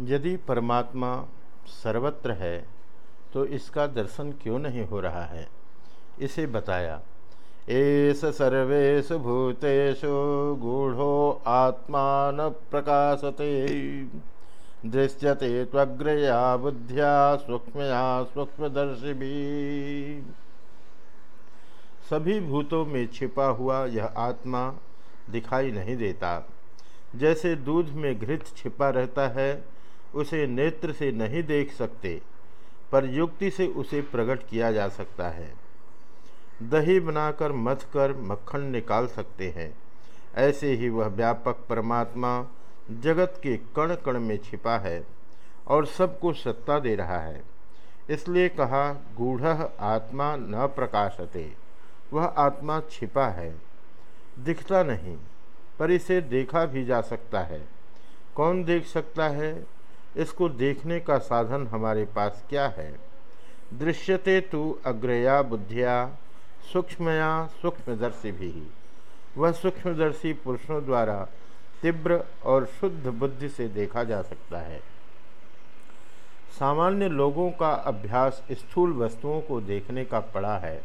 यदि परमात्मा सर्वत्र है तो इसका दर्शन क्यों नहीं हो रहा है? इसे बताया एस सर्वेशु भूतेषु गूढ़ो न प्रकाशते। दृश्यते त्वग्रया बुद्धिया सूक्ष्मया सूक्ष्मदर्शी भी सभी भूतों में छिपा हुआ यह आत्मा दिखाई नहीं देता। जैसे दूध में घृत छिपा रहता है उसे नेत्र से नहीं देख सकते, पर युक्ति से उसे प्रकट किया जा सकता है। दही बनाकर मथ कर मक्खन निकाल सकते हैं। ऐसे ही वह व्यापक परमात्मा जगत के कण कण में छिपा है और सबको सत्ता दे रहा है। इसलिए कहा, गूढ़ आत्मा न प्रकाशते, वह आत्मा छिपा है, दिखता नहीं, पर इसे देखा भी जा सकता है। कौन देख सकता है? इसको देखने का साधन हमारे पास क्या है? दृश्यते तो अग्रया बुद्धिया, सूक्ष्मया सूक्ष्मदर्शी भी। वह सूक्ष्मदर्शी पुरुषों द्वारा तीव्र और शुद्ध बुद्धि से देखा जा सकता है। सामान्य लोगों का अभ्यास स्थूल वस्तुओं को देखने का पड़ा है।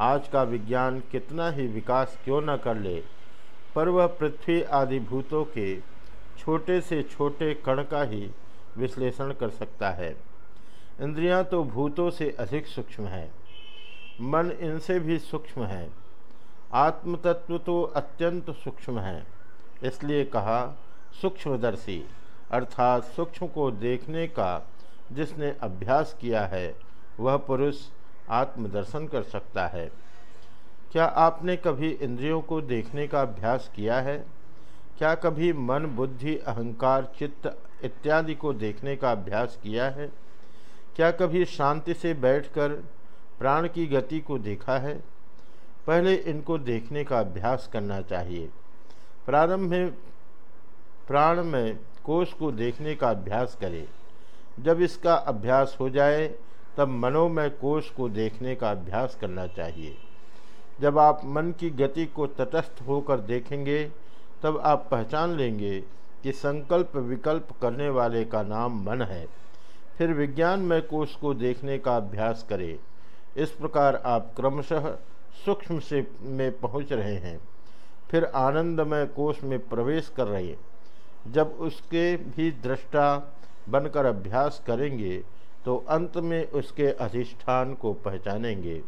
आज का विज्ञान कितना ही विकास क्यों न कर ले, पर वह पृथ्वी आदि भूतों के छोटे से छोटे कण का ही विश्लेषण कर सकता है। इंद्रियाँ तो भूतों से अधिक सूक्ष्म है। मन इनसे भी सूक्ष्म है। आत्मतत्व तो अत्यंत सूक्ष्म है। इसलिए कहा, सूक्ष्मदर्शी, अर्थात सूक्ष्म को देखने का जिसने अभ्यास किया है, वह पुरुष आत्मदर्शन कर सकता है। क्या आपने कभी इंद्रियों को देखने का अभ्यास किया है? क्या कभी मन, बुद्धि, अहंकार, चित्त इत्यादि को देखने का अभ्यास किया है? क्या कभी शांति से बैठकर प्राण की गति को देखा है? पहले इनको देखने का अभ्यास करना चाहिए। प्रारंभ में प्राण में कोष को देखने का अभ्यास करें। जब इसका अभ्यास हो जाए, तब मनोमय कोष को देखने का अभ्यास करना चाहिए। जब आप मन की गति को तटस्थ होकर देखेंगे तब आप पहचान लेंगे कि संकल्प विकल्प करने वाले का नाम मन है। फिर विज्ञान में कोष को देखने का अभ्यास करें। इस प्रकार आप क्रमशः सूक्ष्म से में पहुँच रहे हैं। फिर आनंदमय कोष में प्रवेश कर रहे जब उसके भी दृष्टा बनकर अभ्यास करेंगे तो अंत में उसके अधिष्ठान को पहचानेंगे।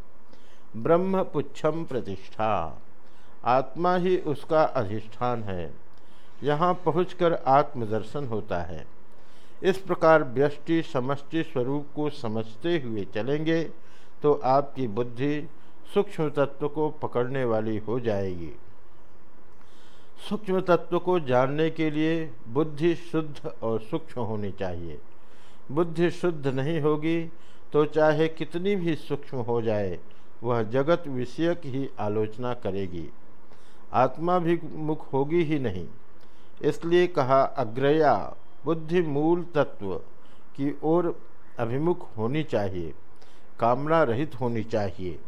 ब्रह्म पुच्छम प्रतिष्ठा। आत्मा ही उसका अधिष्ठान है। यहाँ पहुंचकर आत्मदर्शन होता है। इस प्रकार व्यष्टि समष्टि स्वरूप को समझते हुए चलेंगे तो आपकी बुद्धि सूक्ष्म तत्व को पकड़ने वाली हो जाएगी। सूक्ष्म तत्व को जानने के लिए बुद्धि शुद्ध और सूक्ष्म होनी चाहिए। बुद्धि शुद्ध नहीं होगी तो चाहे कितनी भी सूक्ष्म हो जाए, वह जगत विषयक ही आलोचना करेगी। आत्मा भी मुख होगी ही नहीं। इसलिए कहा, अग्रया, बुद्धि मूल तत्व की ओर अभिमुख होनी चाहिए, कामना रहित होनी चाहिए।